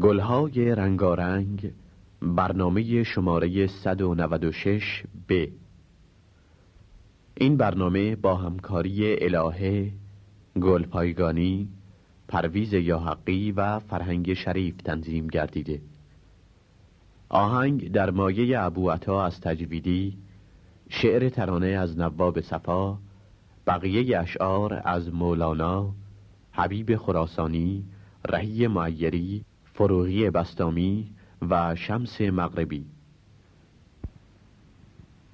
گلهای رنگارنگ برنامه شماره 196 ب این برنامه با همکاری الهه گلپایگانی پرویز یاحقی و فرهنگ شریف تنظیم گردیده. آهنگ در مایه ابو عطا از تجویدی شعر ترانه از نواب صفا بقیه اشعار از مولانا حبیب خراسانی رهی معیری فروغی بستامی و شمس مغربی.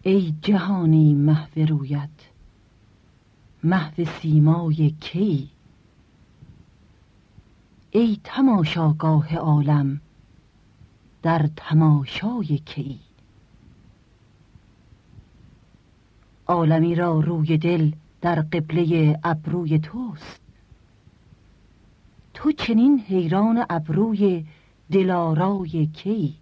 ای جهانی محو رویت محو سیمای کی؟ ای تماشاگاه عالم در تماشای کی؟ عالمی را روی دل در قبله ابروی توست. تو چنین حیران ابروی دلارای کی؟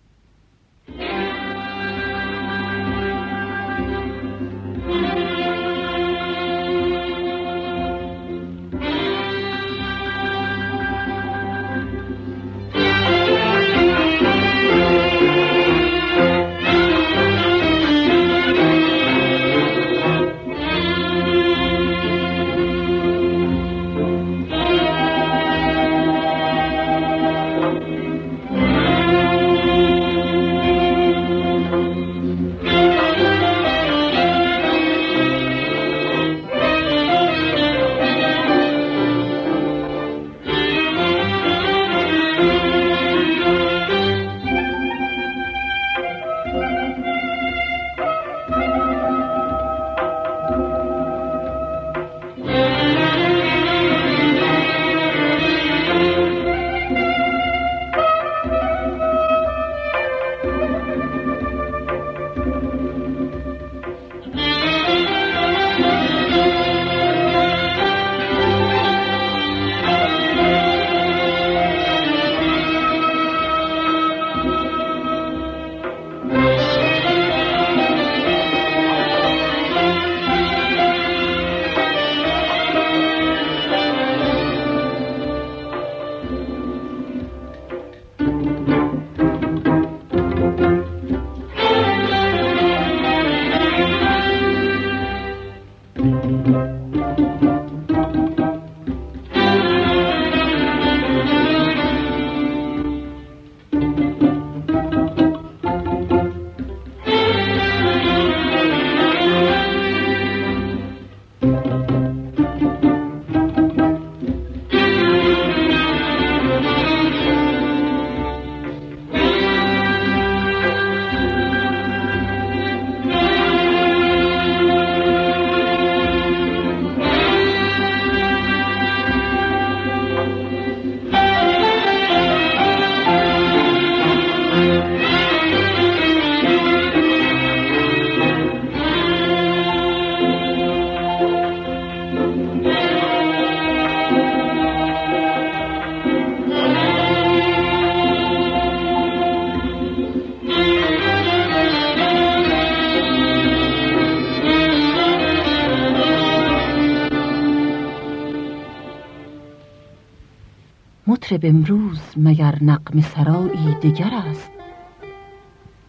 مطرب امروز مگر نقم سرایی دگر است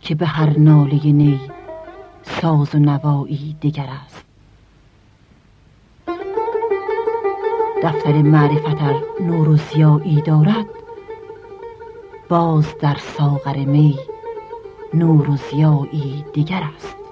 که به هر ناله نی ساز و نوایی دگر است؟ دفتر معرفتر نور و زیایی دارد باز در ساغر می نور و زیایی دیگر است.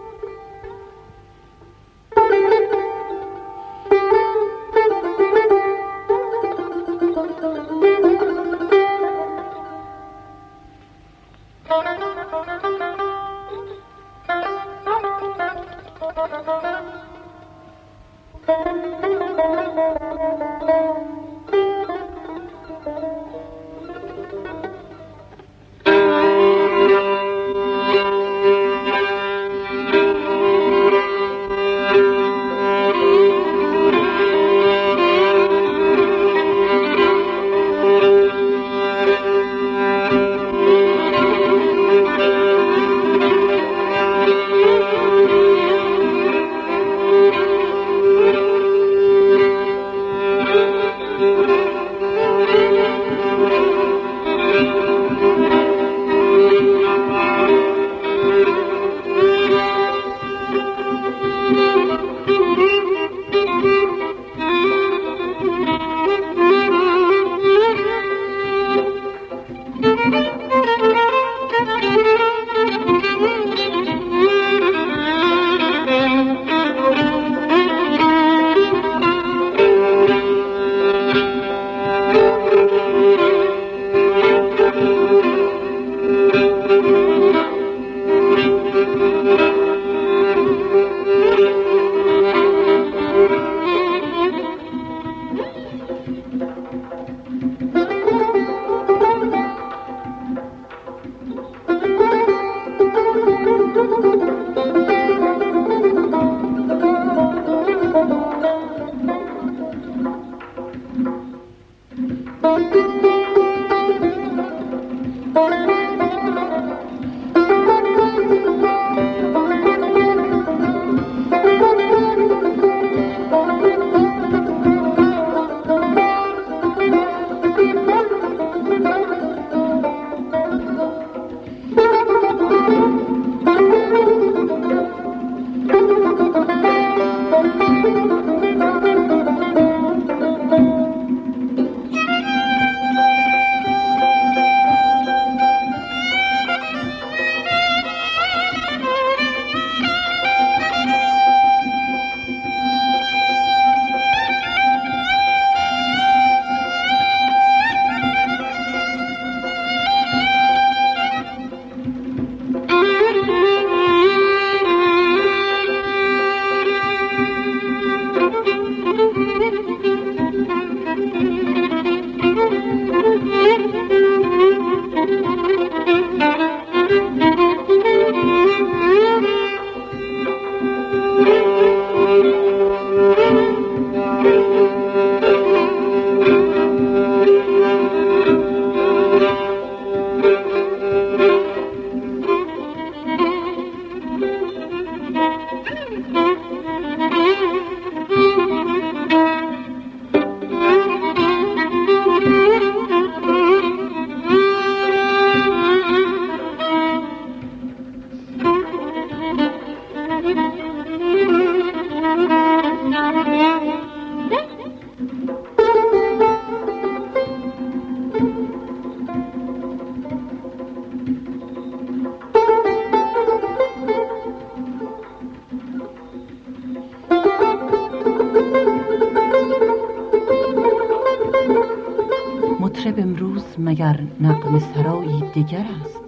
دگر است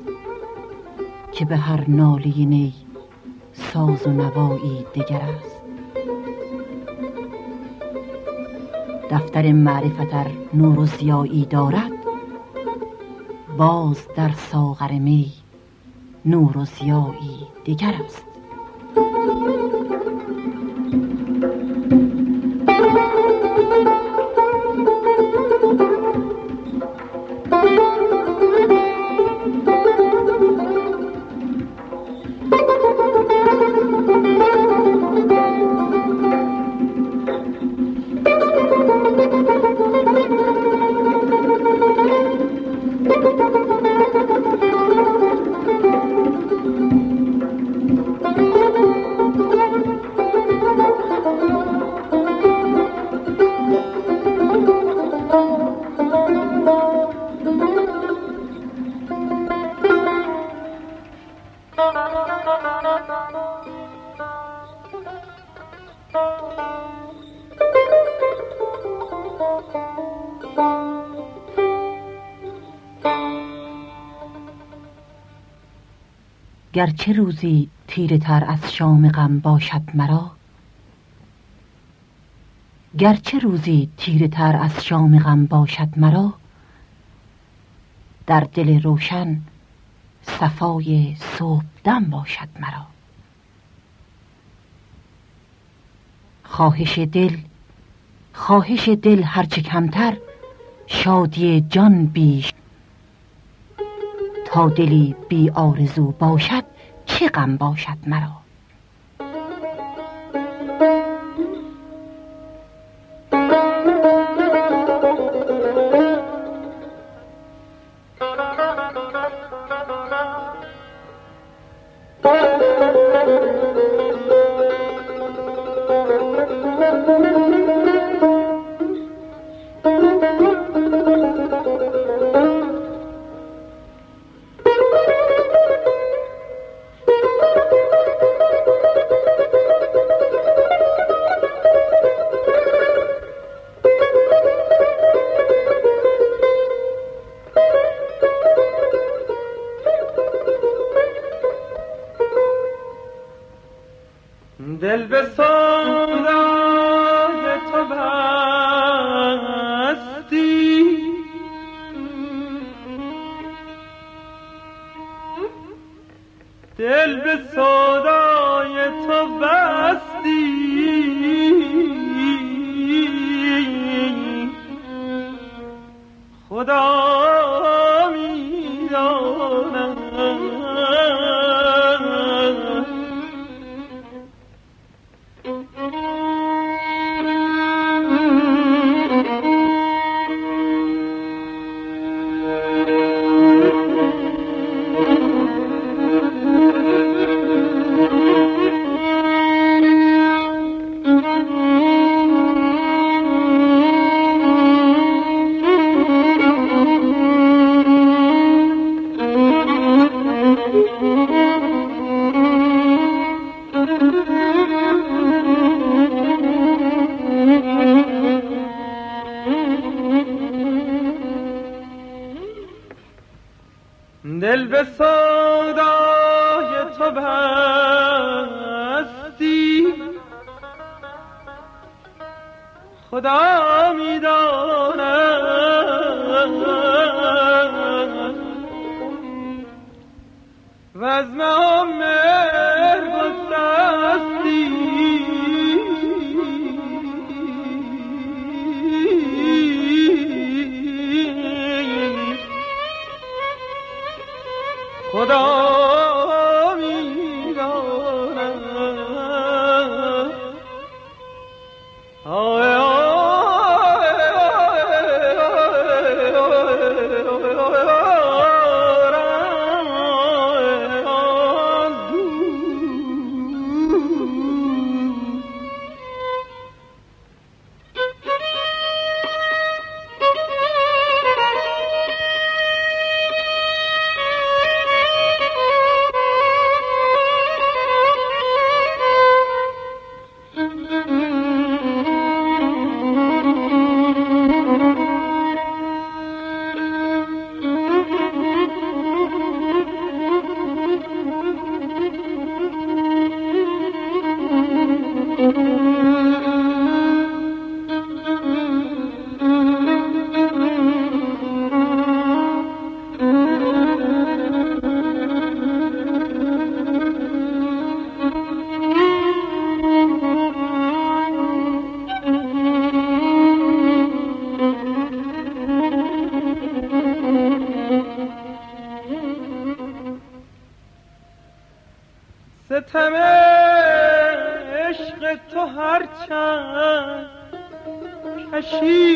که به هر ناله نی ساز و نوایی دگر است. دفتر معرفت نور و زیایی دارد باز در ساغر می نور و زیایی دگر است. گرچه روزی تیره تر از شام غم باشد مرا گرچه روزی تیره تر از شام غم باشد مرا در دل روشن صفای صبح باشد مرا. خواهش دل. خواهش دل هرچه کمتر شادی جان بیش. تا دلی بی آرزو باشد چه غم باشد مرا؟ خدا خدا می‌داند و از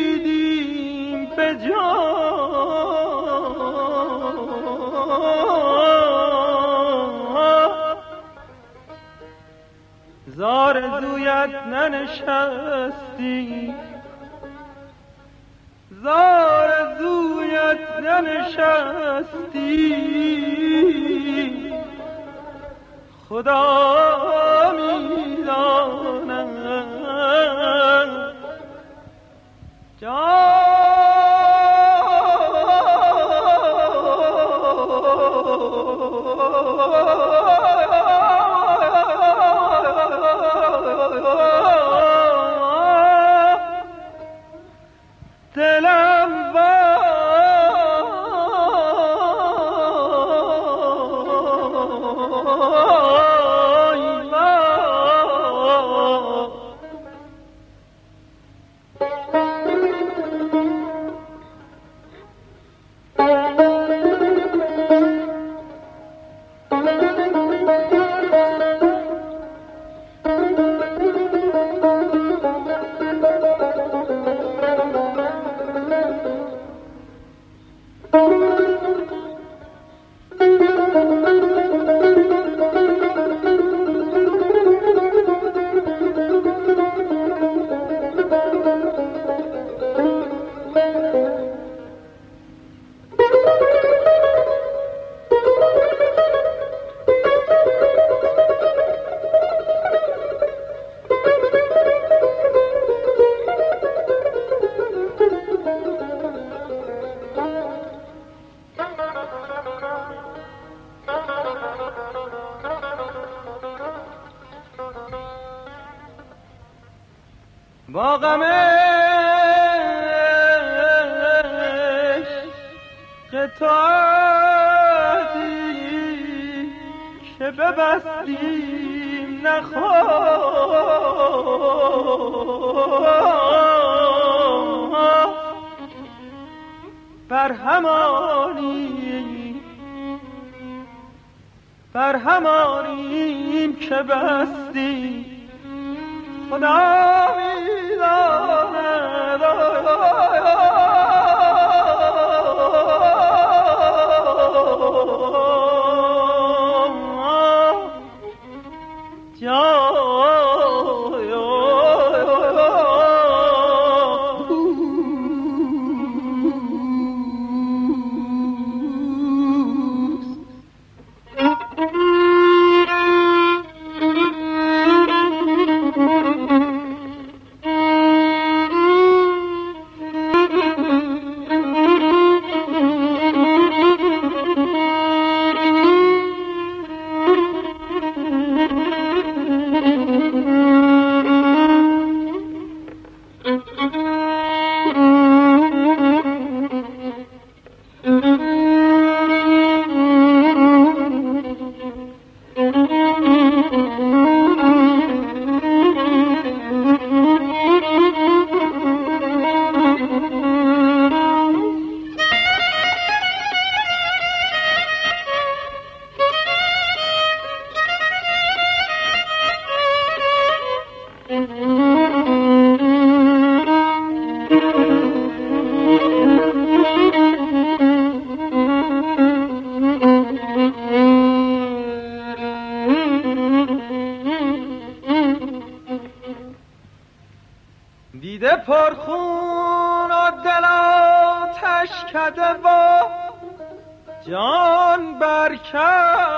کشیدیم به زار زویت ننشستی. زار زویت ننشستی. خدا می‌داند. 九 با غم عشق تو عهدی که ببستیم نخواه بر همانی بر همانیم که بستی خدا می‌داند پرخون و دل آتش کده و جان برکرد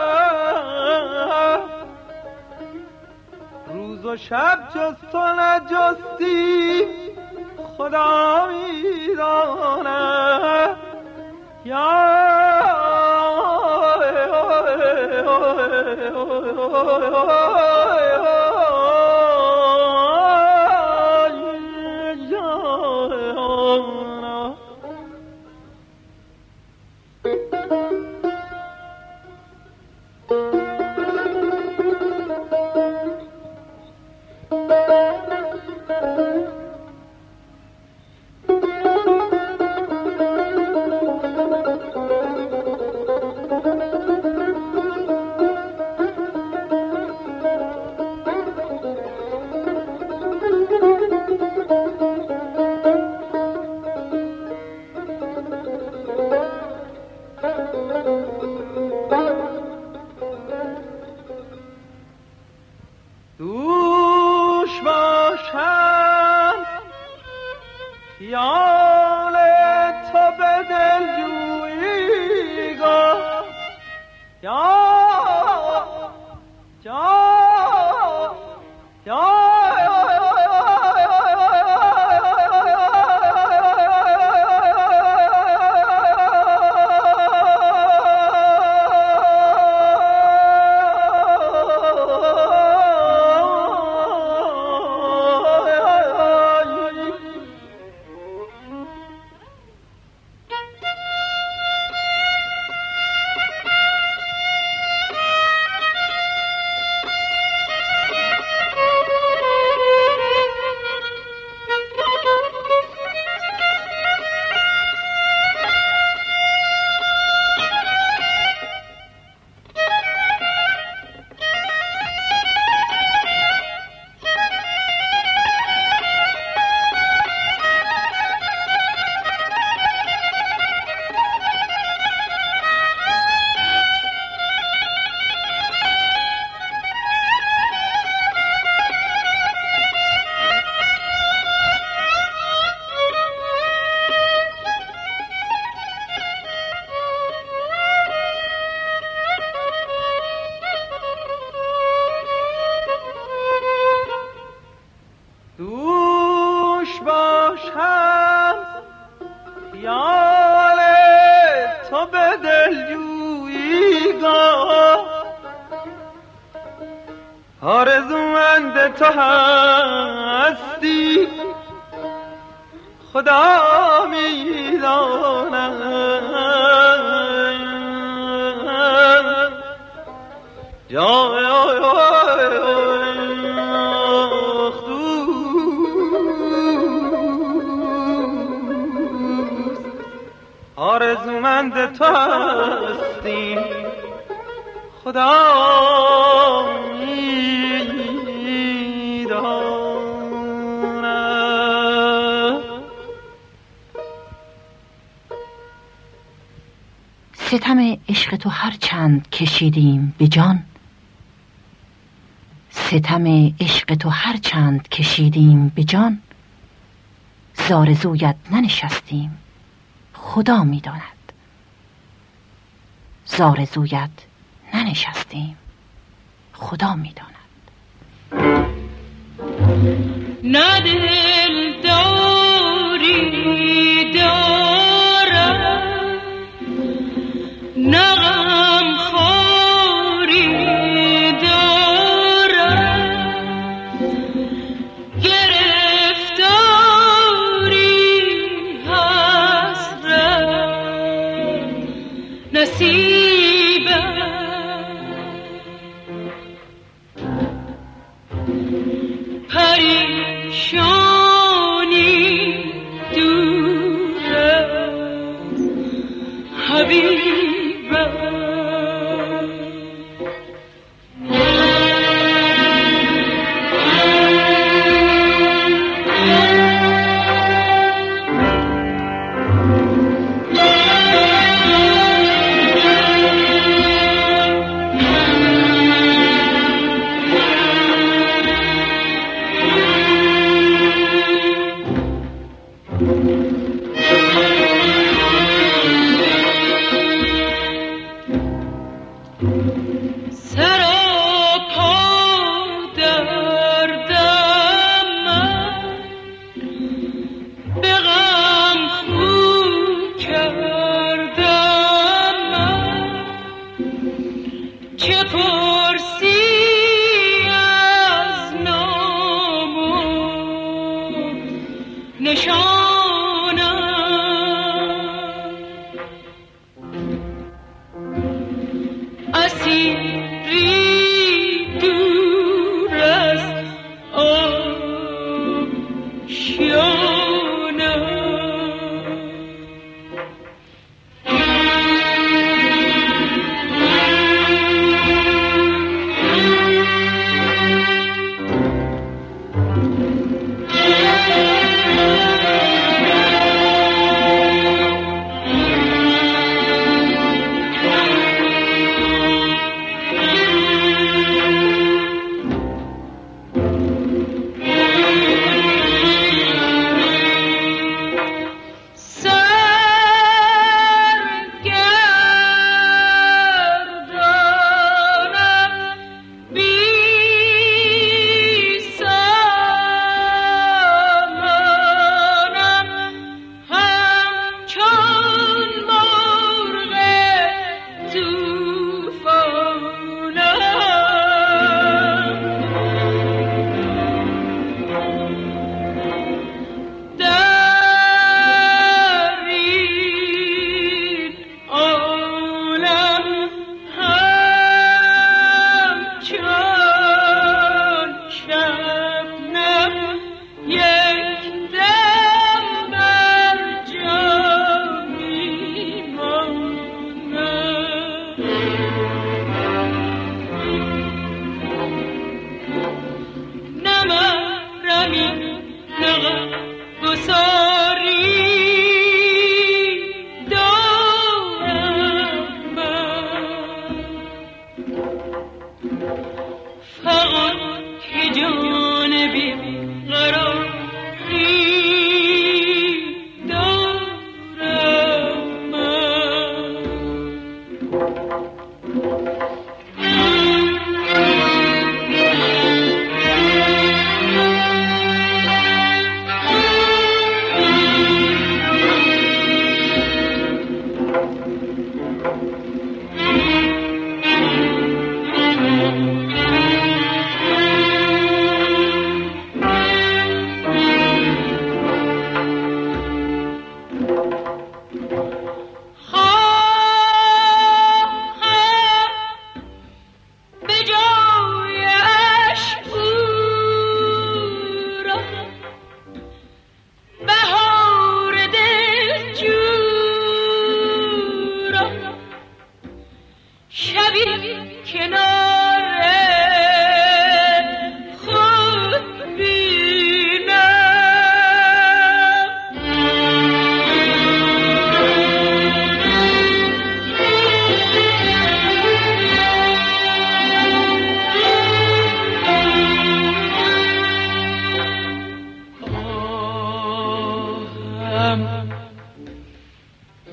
روز و شب جست و نجستی خدا می‌داند. یا دوش آرزومند تو هستیم خدا ستم عشق تو هر چند کشیدیم به جان. ستم عشق تو هر چند کشیدیم به جان. زارزویت ننشستیم خدا می‌داند. زارزویت ننشستیم. خدا می‌داند. نه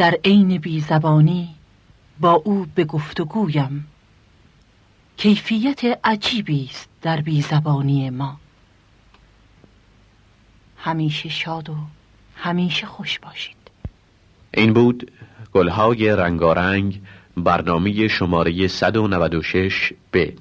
در عین بیزبانی با او به گفتگویم. کیفیت عجیبی است در بیزبانی ما. همیشه شاد و همیشه خوش باشید. این بود گلهای رنگارنگ برنامه شماره 196 به